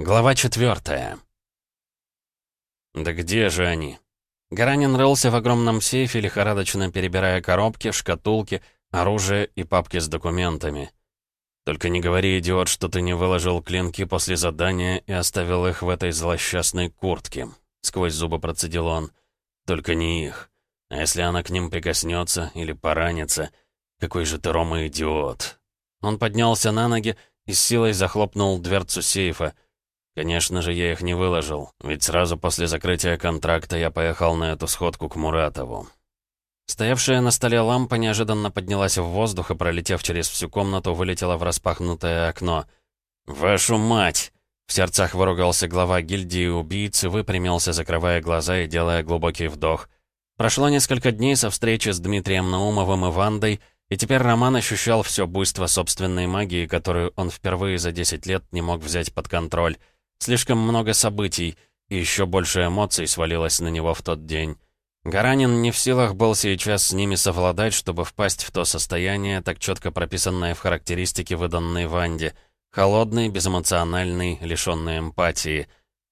Глава четвертая. Да где же они? Гаранин рылся в огромном сейфе, лихорадочно перебирая коробки, шкатулки, оружие и папки с документами. «Только не говори, идиот, что ты не выложил клинки после задания и оставил их в этой злосчастной куртке», — сквозь зубы процедил он. «Только не их. А если она к ним прикоснется или поранится? Какой же ты, Рома, идиот!» Он поднялся на ноги и с силой захлопнул дверцу сейфа — Конечно же, я их не выложил, ведь сразу после закрытия контракта я поехал на эту сходку к Муратову. Стоявшая на столе лампа неожиданно поднялась в воздух и, пролетев через всю комнату, вылетела в распахнутое окно. «Вашу мать!» В сердцах выругался глава гильдии убийц и выпрямился, закрывая глаза и делая глубокий вдох. Прошло несколько дней со встречи с Дмитрием Наумовым и Вандой, и теперь Роман ощущал все буйство собственной магии, которую он впервые за 10 лет не мог взять под контроль. Слишком много событий, и еще больше эмоций свалилось на него в тот день. Гаранин не в силах был сейчас с ними совладать, чтобы впасть в то состояние, так четко прописанное в характеристике, выданной Ванде. Холодный, безэмоциональный, лишенный эмпатии.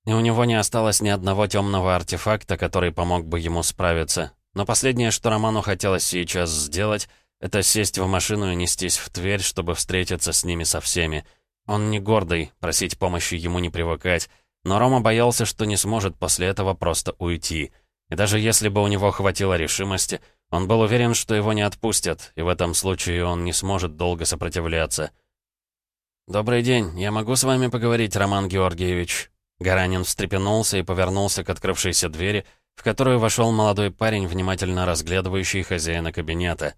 И у него не осталось ни одного темного артефакта, который помог бы ему справиться. Но последнее, что Роману хотелось сейчас сделать, это сесть в машину и нестись в Тверь, чтобы встретиться с ними со всеми — он не гордый, просить помощи ему не привыкать, но Рома боялся, что не сможет после этого просто уйти. И даже если бы у него хватило решимости, он был уверен, что его не отпустят, и в этом случае он не сможет долго сопротивляться. «Добрый день, я могу с вами поговорить, Роман Георгиевич?» Гаранин встрепенулся и повернулся к открывшейся двери, в которую вошел молодой парень, внимательно разглядывающий хозяина кабинета.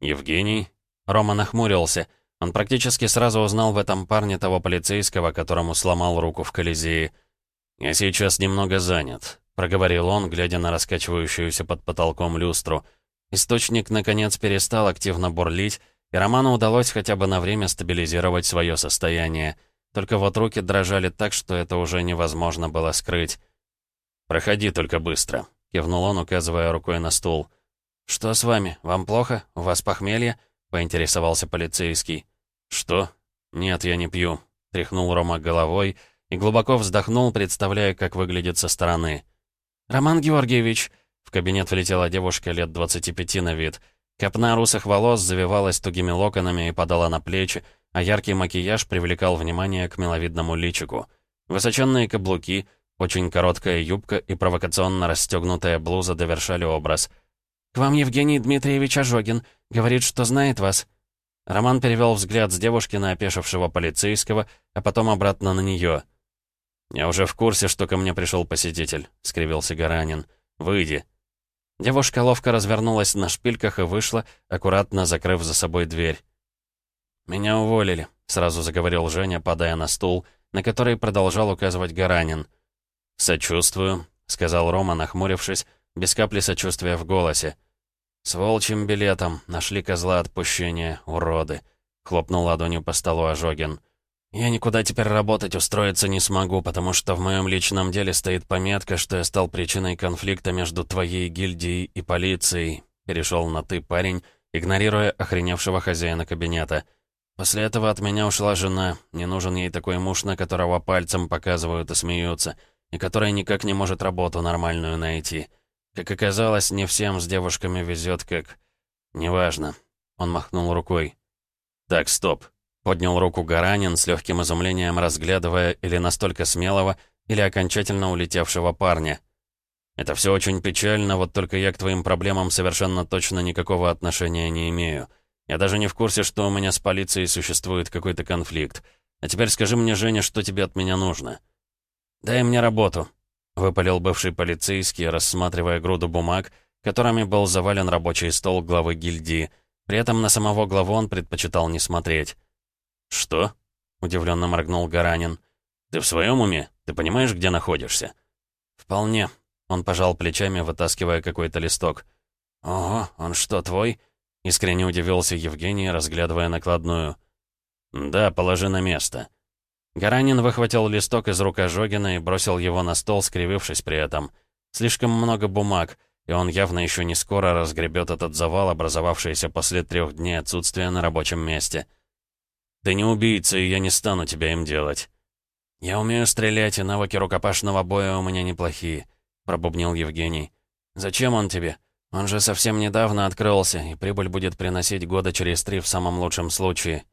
«Евгений?» Рома нахмурился — он практически сразу узнал в этом парне того полицейского, которому сломал руку в Колизее. «Я сейчас немного занят», — проговорил он, глядя на раскачивающуюся под потолком люстру. Источник, наконец, перестал активно бурлить, и Роману удалось хотя бы на время стабилизировать свое состояние. Только вот руки дрожали так, что это уже невозможно было скрыть. «Проходи только быстро», — кивнул он, указывая рукой на стул. «Что с вами? Вам плохо? У вас похмелье?» — поинтересовался полицейский. «Что? Нет, я не пью», — тряхнул Рома головой и глубоко вздохнул, представляя, как выглядит со стороны. «Роман Георгиевич!» В кабинет влетела девушка лет 25 на вид. Копна русых волос завивалась тугими локонами и падала на плечи, а яркий макияж привлекал внимание к миловидному личику. Высоченные каблуки, очень короткая юбка и провокационно расстегнутая блуза довершали образ. «К вам Евгений Дмитриевич Ожогин. Говорит, что знает вас». Роман перевел взгляд с девушки на опешившего полицейского, а потом обратно на нее. «Я уже в курсе, что ко мне пришел посетитель», — скривился Гаранин. «Выйди». Девушка ловко развернулась на шпильках и вышла, аккуратно закрыв за собой дверь. «Меня уволили», — сразу заговорил Женя, падая на стул, на который продолжал указывать Гаранин. «Сочувствую», — сказал Рома, нахмурившись, без капли сочувствия в голосе. «С волчьим билетом. Нашли козла отпущения. Уроды!» — хлопнул ладонью по столу Ожогин. «Я никуда теперь работать устроиться не смогу, потому что в моем личном деле стоит пометка, что я стал причиной конфликта между твоей гильдией и полицией», — перешел на «ты» парень, игнорируя охреневшего хозяина кабинета. «После этого от меня ушла жена. Не нужен ей такой муж, на которого пальцем показывают и смеются, и который никак не может работу нормальную найти». Как оказалось, не всем с девушками везет, как... Неважно. Он махнул рукой. Так, стоп. Поднял руку Гаранин с легким изумлением, разглядывая или настолько смелого, или окончательно улетевшего парня. Это все очень печально, вот только я к твоим проблемам совершенно точно никакого отношения не имею. Я даже не в курсе, что у меня с полицией существует какой-то конфликт. А теперь скажи мне, Женя, что тебе от меня нужно? Дай мне работу, — выпалил бывший полицейский, рассматривая груду бумаг, которыми был завален рабочий стол главы гильдии. При этом на самого главу он предпочитал не смотреть. «Что?» — удивленно моргнул Гаранин. «Ты в своем уме? Ты понимаешь, где находишься?» «Вполне». Он пожал плечами, вытаскивая какой-то листок. «Ого, он что, твой?» — искренне удивился Евгений, разглядывая накладную. «Да, положи на место». Гаранин выхватил листок из рук Ожогина и бросил его на стол, скривившись при этом. Слишком много бумаг, и он явно еще не скоро разгребет этот завал, образовавшийся после трех дней отсутствия на рабочем месте. «Ты не убийца, и я не стану тебя им делать». «Я умею стрелять, и навыки рукопашного боя у меня неплохие», — пробубнил Евгений. «Зачем он тебе? Он же совсем недавно открылся, и прибыль будет приносить года через три в самом лучшем случае».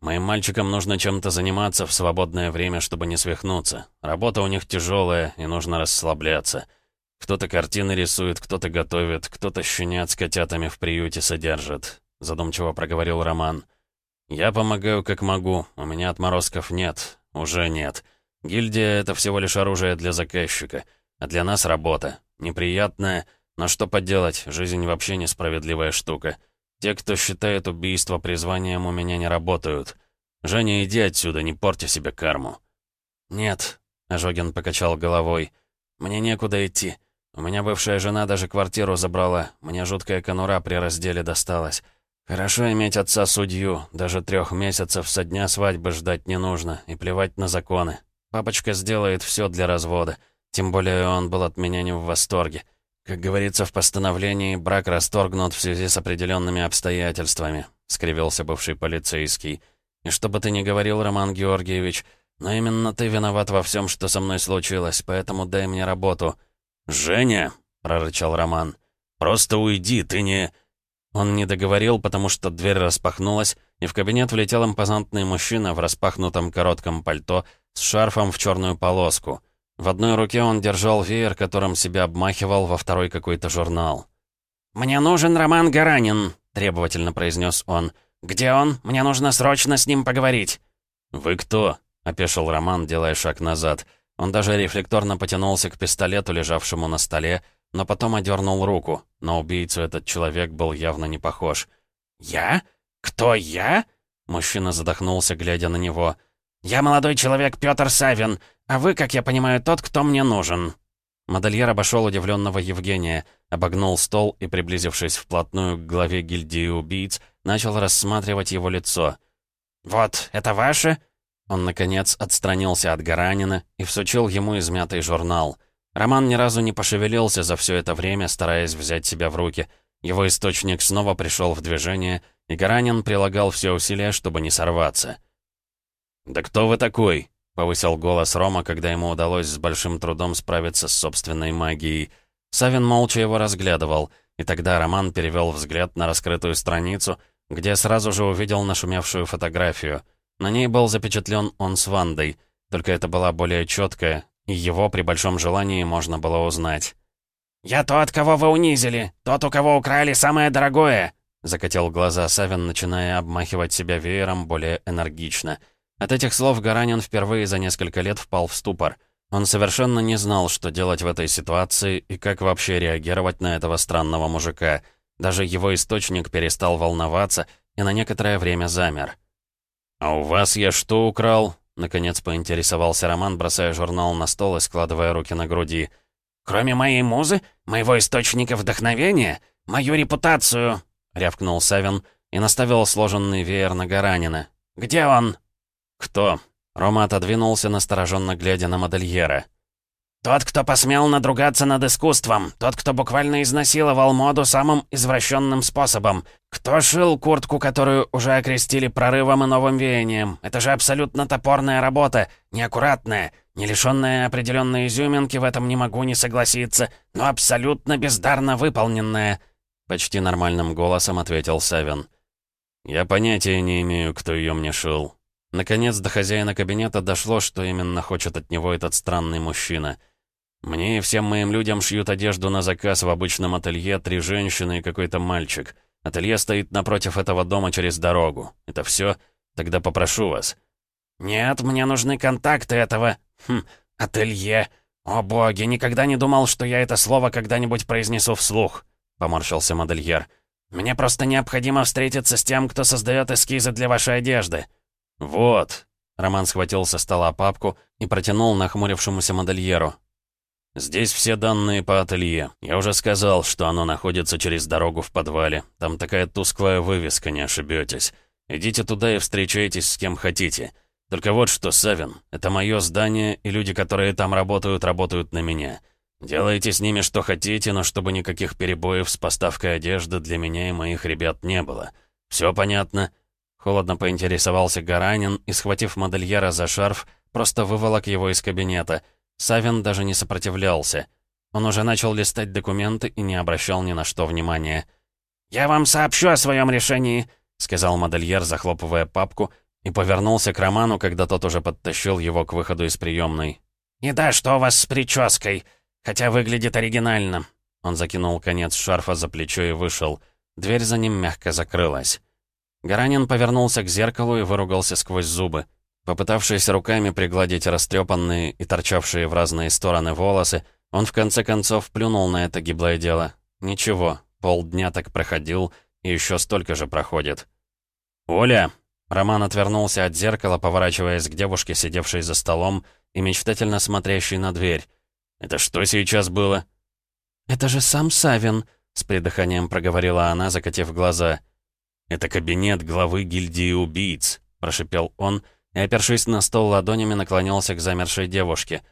«Моим мальчикам нужно чем-то заниматься в свободное время, чтобы не свихнуться. Работа у них тяжелая, и нужно расслабляться. Кто-то картины рисует, кто-то готовит, кто-то щенят с котятами в приюте содержит», — задумчиво проговорил Роман. «Я помогаю как могу, у меня отморозков нет, уже нет. Гильдия — это всего лишь оружие для заказчика, а для нас работа. Неприятная, но что поделать, жизнь вообще несправедливая штука». Те, кто считает убийство призванием, у меня не работают. Женя, иди отсюда, не порти себе карму». «Нет», — Ожогин покачал головой, — «мне некуда идти. У меня бывшая жена даже квартиру забрала, мне жуткая конура при разделе досталась. Хорошо иметь отца-судью, даже трех месяцев со дня свадьбы ждать не нужно, и плевать на законы. Папочка сделает все для развода, тем более он был от меня не в восторге. «Как говорится в постановлении, брак расторгнут в связи с определенными обстоятельствами», — скривился бывший полицейский. «И что бы ты ни говорил, Роман Георгиевич, но именно ты виноват во всем, что со мной случилось, поэтому дай мне работу». «Женя!» — прорычал Роман. «Просто уйди, ты не...» Он не договорил, потому что дверь распахнулась, и в кабинет влетел импозантный мужчина в распахнутом коротком пальто с шарфом в черную полоску — в одной руке он держал веер, которым себя обмахивал, во второй какой-то журнал. «Мне нужен Роман Гаранин», — требовательно произнес он. «Где он? Мне нужно срочно с ним поговорить». «Вы кто?» — опешил Роман, делая шаг назад. Он даже рефлекторно потянулся к пистолету, лежавшему на столе, но потом одернул руку. На убийцу этот человек был явно не похож. «Я? Кто я?» Мужчина задохнулся, глядя на него. «Я молодой человек Пётр Савин. «А вы, как я понимаю, тот, кто мне нужен». Модельер обошел удивленного Евгения, обогнул стол и, приблизившись вплотную к главе гильдии убийц, начал рассматривать его лицо. «Вот, это ваше?» Он, наконец, отстранился от Гаранина и всучил ему измятый журнал. Роман ни разу не пошевелился за все это время, стараясь взять себя в руки. Его источник снова пришел в движение, и Гаранин прилагал все усилия, чтобы не сорваться. «Да кто вы такой?» Повысил голос Рома, когда ему удалось с большим трудом справиться с собственной магией. Савин молча его разглядывал, и тогда Роман перевел взгляд на раскрытую страницу, где сразу же увидел нашумевшую фотографию. На ней был запечатлен он с Вандой, только это была более четкая, и его при большом желании можно было узнать. «Я тот, кого вы унизили, тот, у кого украли самое дорогое!» Закатил глаза Савин, начиная обмахивать себя веером более энергично — от этих слов Гаранин впервые за несколько лет впал в ступор. Он совершенно не знал, что делать в этой ситуации и как вообще реагировать на этого странного мужика. Даже его источник перестал волноваться и на некоторое время замер. «А у вас я что украл?» — наконец поинтересовался Роман, бросая журнал на стол и складывая руки на груди. «Кроме моей музы, моего источника вдохновения, мою репутацию!» — рявкнул Савин и наставил сложенный веер на Гаранина. «Где он?» «Кто?» Рома отодвинулся, настороженно глядя на модельера. «Тот, кто посмел надругаться над искусством. Тот, кто буквально изнасиловал моду самым извращенным способом. Кто шил куртку, которую уже окрестили прорывом и новым веянием. Это же абсолютно топорная работа, неаккуратная, не лишенная определенной изюминки, в этом не могу не согласиться, но абсолютно бездарно выполненная». Почти нормальным голосом ответил Савин. «Я понятия не имею, кто ее мне шил», Наконец до хозяина кабинета дошло, что именно хочет от него этот странный мужчина. Мне и всем моим людям шьют одежду на заказ в обычном ателье три женщины и какой-то мальчик. Ателье стоит напротив этого дома через дорогу. Это все? Тогда попрошу вас. Нет, мне нужны контакты этого... Хм, ателье. О боги, никогда не думал, что я это слово когда-нибудь произнесу вслух. Поморщился модельер. Мне просто необходимо встретиться с тем, кто создает эскизы для вашей одежды. «Вот». Роман схватил со стола папку и протянул нахмурившемуся модельеру. «Здесь все данные по ателье. Я уже сказал, что оно находится через дорогу в подвале. Там такая тусклая вывеска, не ошибетесь. Идите туда и встречайтесь с кем хотите. Только вот что, Савин, это мое здание, и люди, которые там работают, работают на меня. Делайте с ними что хотите, но чтобы никаких перебоев с поставкой одежды для меня и моих ребят не было. Все понятно?» Холодно поинтересовался Гаранин и, схватив модельера за шарф, просто выволок его из кабинета. Савин даже не сопротивлялся. Он уже начал листать документы и не обращал ни на что внимания. «Я вам сообщу о своем решении», — сказал модельер, захлопывая папку, и повернулся к Роману, когда тот уже подтащил его к выходу из приемной. «И да, что у вас с прической? Хотя выглядит оригинально». Он закинул конец шарфа за плечо и вышел. Дверь за ним мягко закрылась. Гаранин повернулся к зеркалу и выругался сквозь зубы. Попытавшись руками пригладить растрепанные и торчавшие в разные стороны волосы, он в конце концов плюнул на это гиблое дело. Ничего, полдня так проходил, и еще столько же проходит. «Оля!» Роман отвернулся от зеркала, поворачиваясь к девушке, сидевшей за столом, и мечтательно смотрящей на дверь. «Это что сейчас было?» «Это же сам Савин», — с придыханием проговорила она, закатив глаза. «Это кабинет главы гильдии убийц», — прошипел он, и, опершись на стол ладонями, наклонился к замершей девушке.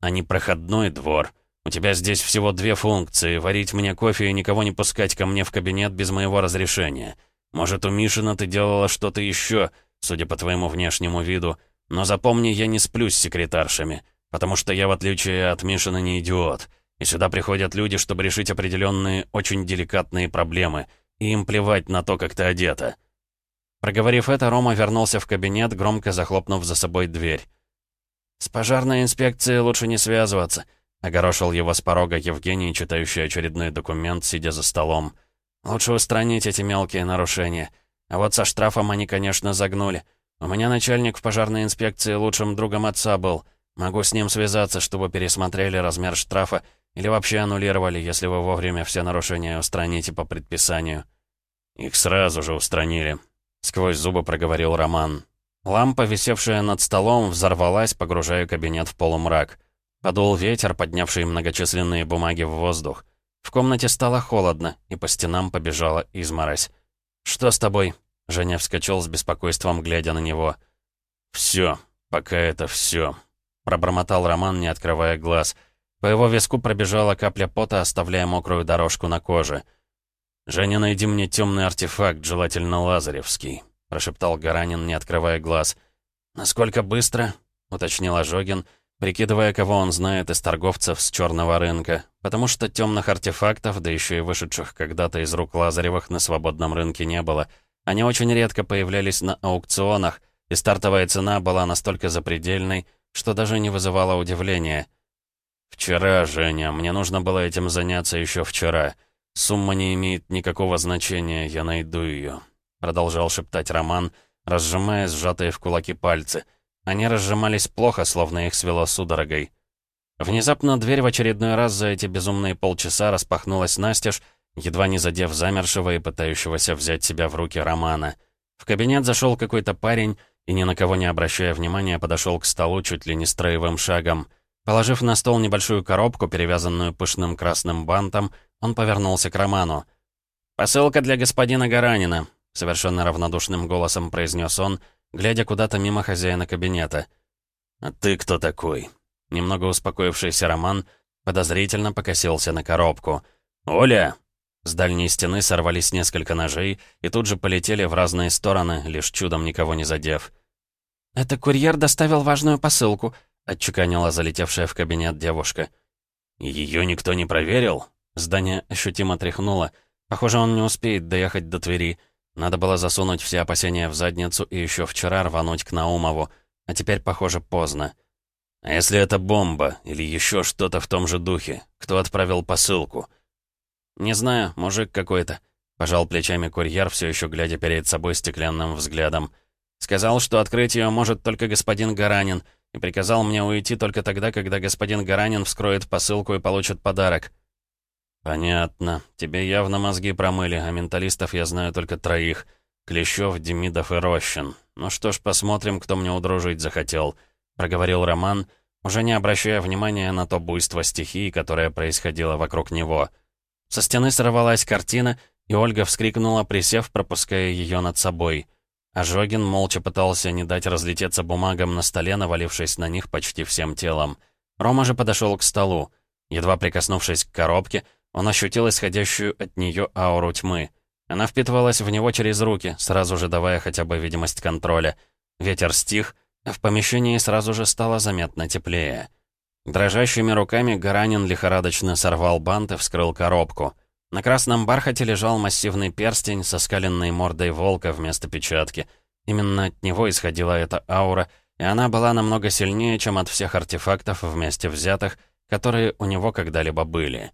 «А не проходной двор. У тебя здесь всего две функции — варить мне кофе и никого не пускать ко мне в кабинет без моего разрешения. Может, у Мишина ты делала что-то еще, судя по твоему внешнему виду, но запомни, я не сплю с секретаршами, потому что я, в отличие от Мишина, не идиот». И сюда приходят люди, чтобы решить определенные, очень деликатные проблемы. И им плевать на то, как ты одета. Проговорив это, Рома вернулся в кабинет, громко захлопнув за собой дверь. «С пожарной инспекцией лучше не связываться», — огорошил его с порога Евгений, читающий очередной документ, сидя за столом. «Лучше устранить эти мелкие нарушения. А вот со штрафом они, конечно, загнули. У меня начальник в пожарной инспекции лучшим другом отца был. Могу с ним связаться, чтобы пересмотрели размер штрафа или вообще аннулировали, если вы вовремя все нарушения устраните по предписанию. Их сразу же устранили. Сквозь зубы проговорил Роман. Лампа, висевшая над столом, взорвалась, погружая кабинет в полумрак. Подул ветер, поднявший многочисленные бумаги в воздух. В комнате стало холодно, и по стенам побежала изморозь. «Что с тобой?» Женя вскочил с беспокойством, глядя на него. «Все, пока это все», — пробормотал Роман, не открывая глаз — по его виску пробежала капля пота, оставляя мокрую дорожку на коже. «Женя, найди мне темный артефакт, желательно лазаревский», — прошептал Гаранин, не открывая глаз. «Насколько быстро?» — уточнил Ожогин, прикидывая, кого он знает из торговцев с черного рынка, потому что темных артефактов, да еще и вышедших когда-то из рук Лазаревых, на свободном рынке не было. Они очень редко появлялись на аукционах, и стартовая цена была настолько запредельной, что даже не вызывала удивления — «Вчера, Женя, мне нужно было этим заняться еще вчера. Сумма не имеет никакого значения, я найду ее», — продолжал шептать Роман, разжимая сжатые в кулаки пальцы. Они разжимались плохо, словно их свело судорогой. Внезапно дверь в очередной раз за эти безумные полчаса распахнулась настежь, едва не задев замершего и пытающегося взять себя в руки Романа. В кабинет зашел какой-то парень и, ни на кого не обращая внимания, подошел к столу чуть ли не строевым шагом — Положив на стол небольшую коробку, перевязанную пышным красным бантом, он повернулся к Роману. «Посылка для господина Гаранина», — совершенно равнодушным голосом произнес он, глядя куда-то мимо хозяина кабинета. «А ты кто такой?» Немного успокоившийся Роман подозрительно покосился на коробку. «Оля!» С дальней стены сорвались несколько ножей и тут же полетели в разные стороны, лишь чудом никого не задев. «Это курьер доставил важную посылку», отчеканила залетевшая в кабинет девушка. «Ее никто не проверил?» Здание ощутимо тряхнуло. Похоже, он не успеет доехать до Твери. Надо было засунуть все опасения в задницу и еще вчера рвануть к Наумову. А теперь, похоже, поздно. «А если это бомба или еще что-то в том же духе? Кто отправил посылку?» «Не знаю, мужик какой-то», — пожал плечами курьер, все еще глядя перед собой стеклянным взглядом. «Сказал, что открыть ее может только господин Гаранин, и приказал мне уйти только тогда, когда господин Гаранин вскроет посылку и получит подарок. «Понятно. Тебе явно мозги промыли, а менталистов я знаю только троих. Клещев, Демидов и Рощин. Ну что ж, посмотрим, кто мне удружить захотел», — проговорил Роман, уже не обращая внимания на то буйство стихии, которое происходило вокруг него. Со стены сорвалась картина, и Ольга вскрикнула, присев, пропуская ее над собой — Ожогин молча пытался не дать разлететься бумагам на столе, навалившись на них почти всем телом. Рома же подошел к столу. Едва прикоснувшись к коробке, он ощутил исходящую от нее ауру тьмы. Она впитывалась в него через руки, сразу же давая хотя бы видимость контроля. Ветер стих, а в помещении сразу же стало заметно теплее. Дрожащими руками Гаранин лихорадочно сорвал бант и вскрыл коробку. На красном бархате лежал массивный перстень со скаленной мордой волка вместо печатки. Именно от него исходила эта аура, и она была намного сильнее, чем от всех артефактов вместе взятых, которые у него когда-либо были.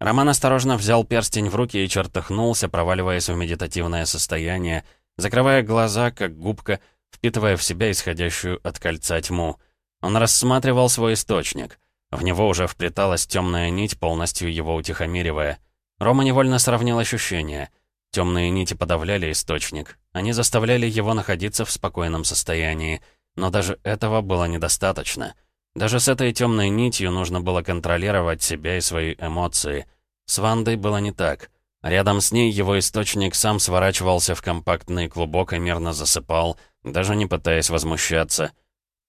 Роман осторожно взял перстень в руки и чертыхнулся, проваливаясь в медитативное состояние, закрывая глаза, как губка, впитывая в себя исходящую от кольца тьму. Он рассматривал свой источник. В него уже вплеталась темная нить, полностью его утихомиривая. Рома невольно сравнил ощущения. Темные нити подавляли источник. Они заставляли его находиться в спокойном состоянии. Но даже этого было недостаточно. Даже с этой темной нитью нужно было контролировать себя и свои эмоции. С Вандой было не так. Рядом с ней его источник сам сворачивался в компактный клубок и мирно засыпал, даже не пытаясь возмущаться.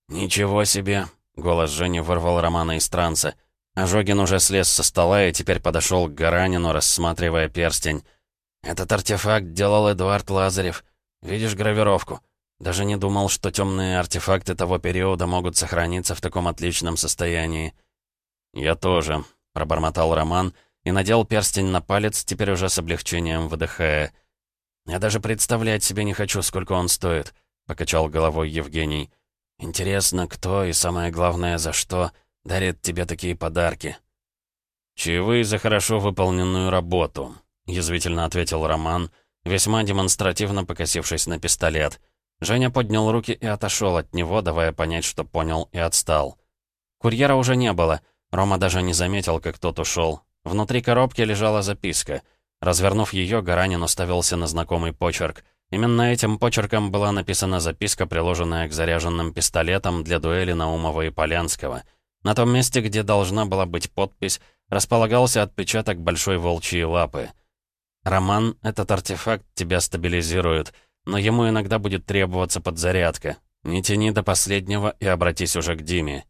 «Ничего себе!» — голос Жени вырвал Романа из транса. Ожогин уже слез со стола и теперь подошел к Гаранину, рассматривая перстень. «Этот артефакт делал Эдуард Лазарев. Видишь гравировку? Даже не думал, что темные артефакты того периода могут сохраниться в таком отличном состоянии». «Я тоже», — пробормотал Роман и надел перстень на палец, теперь уже с облегчением выдыхая. «Я даже представлять себе не хочу, сколько он стоит», — покачал головой Евгений. «Интересно, кто и, самое главное, за что дарит тебе такие подарки?» «Чаевые за хорошо выполненную работу», — язвительно ответил Роман, весьма демонстративно покосившись на пистолет. Женя поднял руки и отошел от него, давая понять, что понял и отстал. Курьера уже не было. Рома даже не заметил, как тот ушел. Внутри коробки лежала записка. Развернув ее, Гаранин уставился на знакомый почерк. Именно этим почерком была написана записка, приложенная к заряженным пистолетам для дуэли Наумова и Полянского. На том месте, где должна была быть подпись, располагался отпечаток большой волчьей лапы. «Роман, этот артефакт тебя стабилизирует», но ему иногда будет требоваться подзарядка. Не тяни до последнего и обратись уже к Диме.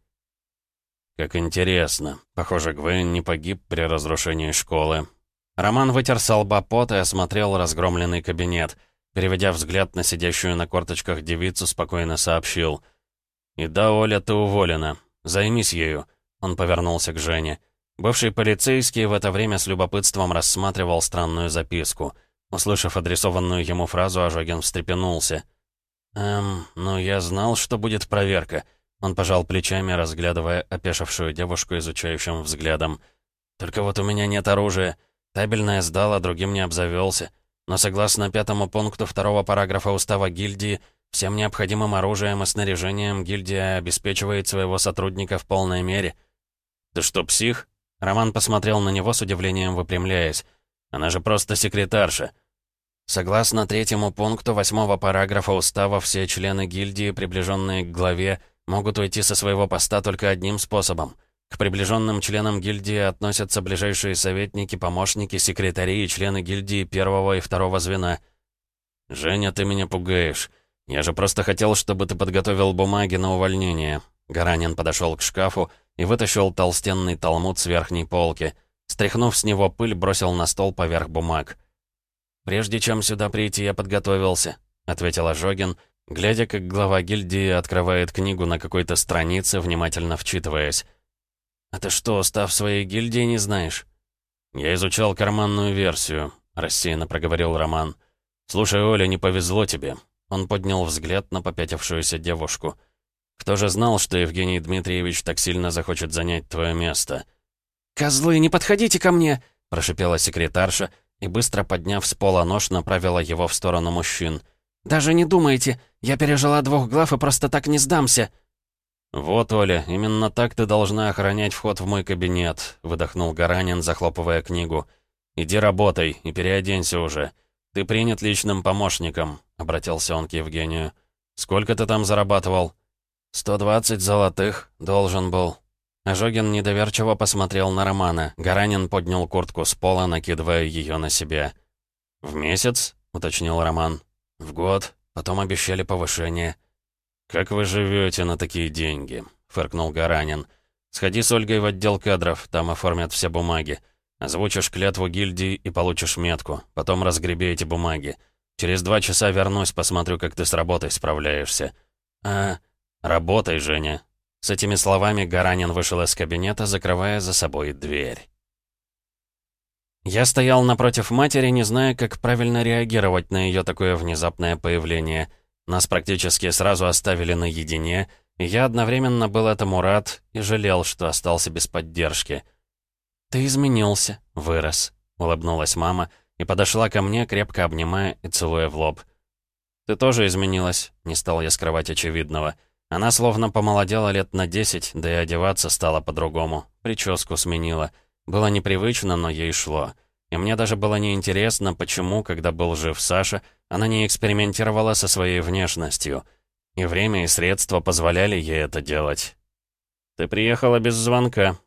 Как интересно. Похоже, Гвен не погиб при разрушении школы. Роман вытер с лба пот и осмотрел разгромленный кабинет. Переведя взгляд на сидящую на корточках девицу, спокойно сообщил. «И да, Оля, ты уволена. Займись ею». Он повернулся к Жене. Бывший полицейский в это время с любопытством рассматривал странную записку — Услышав адресованную ему фразу, Ожогин встрепенулся. «Эм, ну я знал, что будет проверка». Он пожал плечами, разглядывая опешившую девушку изучающим взглядом. «Только вот у меня нет оружия. Табельное сдал, а другим не обзавелся. Но согласно пятому пункту второго параграфа устава гильдии, всем необходимым оружием и снаряжением гильдия обеспечивает своего сотрудника в полной мере». «Ты что, псих?» Роман посмотрел на него с удивлением, выпрямляясь. Она же просто секретарша. Согласно третьему пункту восьмого параграфа устава, все члены гильдии, приближенные к главе, могут уйти со своего поста только одним способом. К приближенным членам гильдии относятся ближайшие советники, помощники, секретари и члены гильдии первого и второго звена. «Женя, ты меня пугаешь. Я же просто хотел, чтобы ты подготовил бумаги на увольнение». Гаранин подошел к шкафу и вытащил толстенный талмуд с верхней полки — Стряхнув с него пыль, бросил на стол поверх бумаг. «Прежде чем сюда прийти, я подготовился», — ответил Ожогин, глядя, как глава гильдии открывает книгу на какой-то странице, внимательно вчитываясь. «А ты что, устав своей гильдии не знаешь?» «Я изучал карманную версию», — рассеянно проговорил Роман. «Слушай, Оля, не повезло тебе». Он поднял взгляд на попятившуюся девушку. «Кто же знал, что Евгений Дмитриевич так сильно захочет занять твое место?» «Козлы, не подходите ко мне!» — прошипела секретарша и, быстро подняв с пола нож, направила его в сторону мужчин. «Даже не думайте, я пережила двух глав и просто так не сдамся!» «Вот, Оля, именно так ты должна охранять вход в мой кабинет», — выдохнул Гаранин, захлопывая книгу. «Иди работай и переоденься уже. Ты принят личным помощником», — обратился он к Евгению. «Сколько ты там зарабатывал?» «Сто двадцать золотых, должен был», Ожогин недоверчиво посмотрел на Романа. Гаранин поднял куртку с пола, накидывая ее на себя. «В месяц?» — уточнил Роман. «В год. Потом обещали повышение». «Как вы живете на такие деньги?» — фыркнул Гаранин. «Сходи с Ольгой в отдел кадров, там оформят все бумаги. Озвучишь клятву гильдии и получишь метку. Потом разгреби эти бумаги. Через два часа вернусь, посмотрю, как ты с работой справляешься». «А «Работай, Женя». С этими словами Гаранин вышел из кабинета, закрывая за собой дверь. Я стоял напротив матери, не зная, как правильно реагировать на ее такое внезапное появление. Нас практически сразу оставили наедине, и я одновременно был этому рад и жалел, что остался без поддержки. «Ты изменился, вырос», — улыбнулась мама и подошла ко мне, крепко обнимая и целуя в лоб. «Ты тоже изменилась», — не стал я скрывать очевидного. Она словно помолодела лет на десять, да и одеваться стала по-другому. Прическу сменила. Было непривычно, но ей шло. И мне даже было неинтересно, почему, когда был жив Саша, она не экспериментировала со своей внешностью. И время, и средства позволяли ей это делать. «Ты приехала без звонка».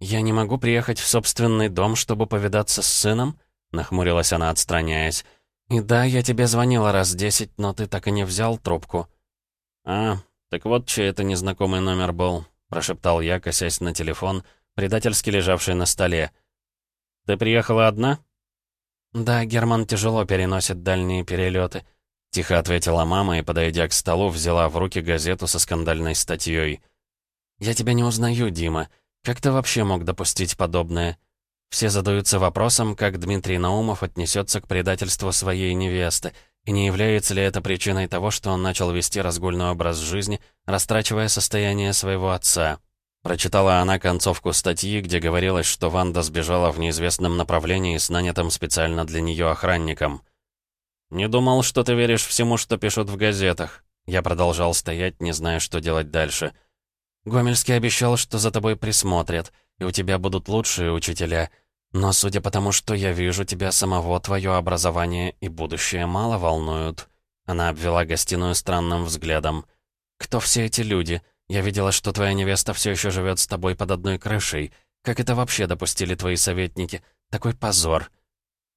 «Я не могу приехать в собственный дом, чтобы повидаться с сыном?» — нахмурилась она, отстраняясь. «И да, я тебе звонила раз десять, но ты так и не взял трубку». «А, так вот чей это незнакомый номер был», — прошептал я, косясь на телефон, предательски лежавший на столе. «Ты приехала одна?» «Да, Герман тяжело переносит дальние перелеты», — тихо ответила мама и, подойдя к столу, взяла в руки газету со скандальной статьей. «Я тебя не узнаю, Дима. Как ты вообще мог допустить подобное?» Все задаются вопросом, как Дмитрий Наумов отнесется к предательству своей невесты, и не является ли это причиной того, что он начал вести разгульный образ жизни, растрачивая состояние своего отца. Прочитала она концовку статьи, где говорилось, что Ванда сбежала в неизвестном направлении с нанятым специально для нее охранником. «Не думал, что ты веришь всему, что пишут в газетах». Я продолжал стоять, не зная, что делать дальше. «Гомельский обещал, что за тобой присмотрят, и у тебя будут лучшие учителя. Но судя по тому, что я вижу, тебя самого, твое образование и будущее мало волнуют». Она обвела гостиную странным взглядом. «Кто все эти люди?» Я видела, что твоя невеста все еще живет с тобой под одной крышей. Как это вообще допустили твои советники? Такой позор».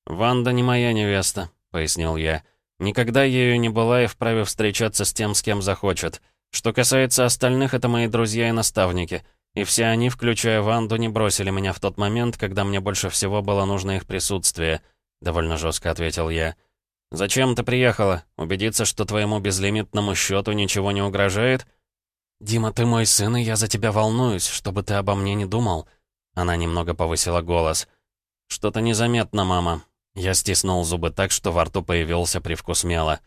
«Ванда не моя невеста», — пояснил я. «Никогда ею не была и вправе встречаться с тем, с кем захочет. Что касается остальных, это мои друзья и наставники. И все они, включая Ванду, не бросили меня в тот момент, когда мне больше всего было нужно их присутствие», — довольно жестко ответил я. «Зачем ты приехала? Убедиться, что твоему безлимитному счету ничего не угрожает?» «Дима, ты мой сын, и я за тебя волнуюсь, чтобы ты обо мне не думал». Она немного повысила голос. «Что-то незаметно, мама». Я стиснул зубы так, что во рту появился привкус мела.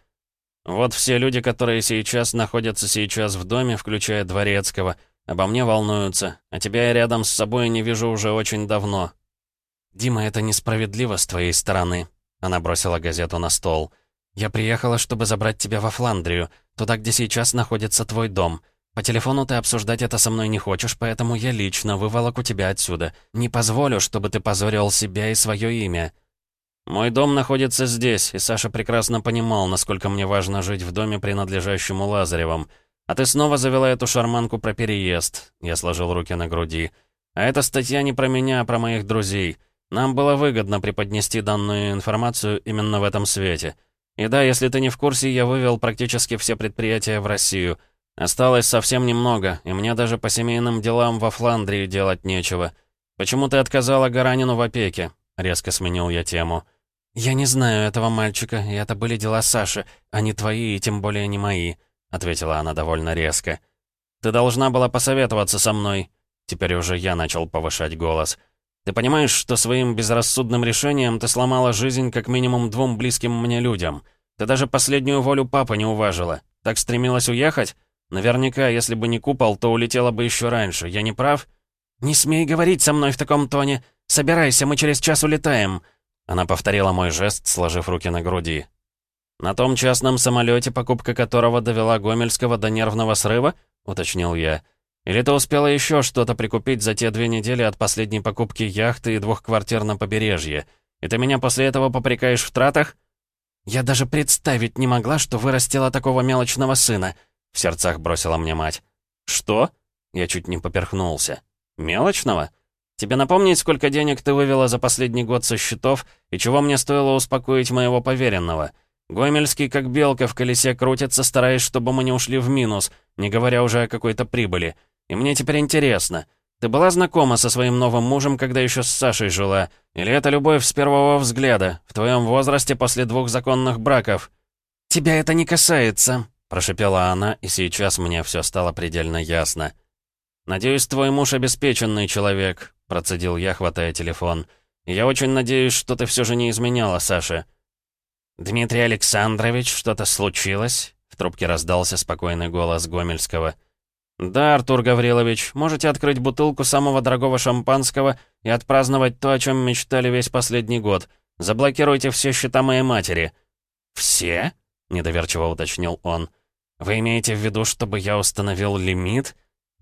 «Вот все люди, которые сейчас находятся сейчас в доме, включая Дворецкого, обо мне волнуются, а тебя я рядом с собой не вижу уже очень давно». «Дима, это несправедливо с твоей стороны», — она бросила газету на стол. «Я приехала, чтобы забрать тебя во Фландрию, туда, где сейчас находится твой дом». По телефону ты обсуждать это со мной не хочешь, поэтому я лично выволоку тебя отсюда. Не позволю, чтобы ты позорил себя и свое имя». «Мой дом находится здесь, и Саша прекрасно понимал, насколько мне важно жить в доме, принадлежащему Лазаревым. А ты снова завела эту шарманку про переезд». Я сложил руки на груди. «А эта статья не про меня, а про моих друзей. Нам было выгодно преподнести данную информацию именно в этом свете. И да, если ты не в курсе, я вывел практически все предприятия в Россию». Осталось совсем немного, и мне даже по семейным делам во Фландрии делать нечего. Почему ты отказала Гаранину в опеке?» Резко сменил я тему. «Я не знаю этого мальчика, и это были дела Саши, а не твои и тем более не мои», ответила она довольно резко. «Ты должна была посоветоваться со мной». Теперь уже я начал повышать голос. «Ты понимаешь, что своим безрассудным решением ты сломала жизнь как минимум двум близким мне людям? Ты даже последнюю волю папы не уважила. Так стремилась уехать? Наверняка, если бы не купол, то улетела бы еще раньше. Я не прав? «Не смей говорить со мной в таком тоне! Собирайся, мы через час улетаем!» Она повторила мой жест, сложив руки на груди. «На том частном самолете, покупка которого довела Гомельского до нервного срыва?» — уточнил я. «Или ты успела еще что-то прикупить за те две недели от последней покупки яхты и двух квартир на побережье? И ты меня после этого попрекаешь в тратах?» «Я даже представить не могла, что вырастила такого мелочного сына!» В сердцах бросила мне мать. «Что?» Я чуть не поперхнулся. «Мелочного? Тебе напомнить, сколько денег ты вывела за последний год со счетов, и чего мне стоило успокоить моего поверенного? Гомельский, как белка в колесе, крутится, стараясь, чтобы мы не ушли в минус, не говоря уже о какой-то прибыли. И мне теперь интересно, ты была знакома со своим новым мужем, когда еще с Сашей жила? Или это любовь с первого взгляда, в твоем возрасте после двух законных браков?» «Тебя это не касается», Прошипела она, и сейчас мне все стало предельно ясно. «Надеюсь, твой муж обеспеченный человек», — процедил я, хватая телефон. «Я очень надеюсь, что ты все же не изменяла Саше». «Дмитрий Александрович, что-то случилось?» В трубке раздался спокойный голос Гомельского. «Да, Артур Гаврилович, можете открыть бутылку самого дорогого шампанского и отпраздновать то, о чем мечтали весь последний год. Заблокируйте все счета моей матери». «Все?» — недоверчиво уточнил он. «Вы имеете в виду, чтобы я установил лимит?»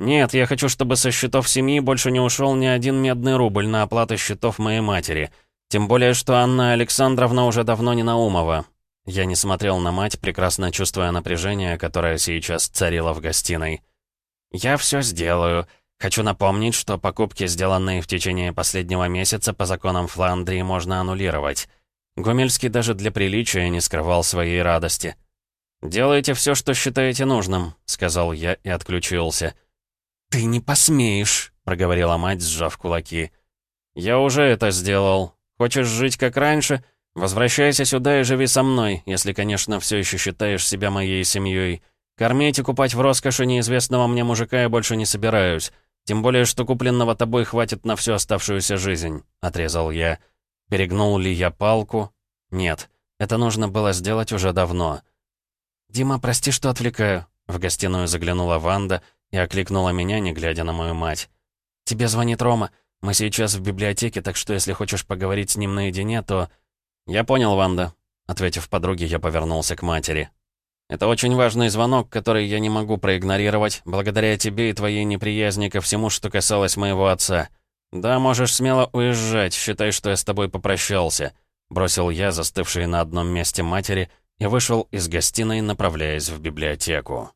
«Нет, я хочу, чтобы со счетов семьи больше не ушел ни один медный рубль на оплату счетов моей матери. Тем более, что Анна Александровна уже давно не Наумова». Я не смотрел на мать, прекрасно чувствуя напряжение, которое сейчас царило в гостиной. «Я все сделаю. Хочу напомнить, что покупки, сделанные в течение последнего месяца по законам Фландрии, можно аннулировать». Гумельский даже для приличия не скрывал своей радости. «Делайте все, что считаете нужным», — сказал я и отключился. «Ты не посмеешь», — проговорила мать, сжав кулаки. «Я уже это сделал. Хочешь жить как раньше? Возвращайся сюда и живи со мной, если, конечно, все еще считаешь себя моей семьей. Кормить и купать в роскоши неизвестного мне мужика я больше не собираюсь. Тем более, что купленного тобой хватит на всю оставшуюся жизнь», — отрезал я. Перегнул ли я палку? Нет. Это нужно было сделать уже давно. «Дима, прости, что отвлекаю». В гостиную заглянула Ванда и окликнула меня, не глядя на мою мать. «Тебе звонит Рома. Мы сейчас в библиотеке, так что если хочешь поговорить с ним наедине, то...» «Я понял, Ванда». Ответив подруге, я повернулся к матери. «Это очень важный звонок, который я не могу проигнорировать, благодаря тебе и твоей неприязни ко всему, что касалось моего отца. Да, можешь смело уезжать, считай, что я с тобой попрощался», бросил я, застывший на одном месте матери, и вышел из гостиной, направляясь в библиотеку.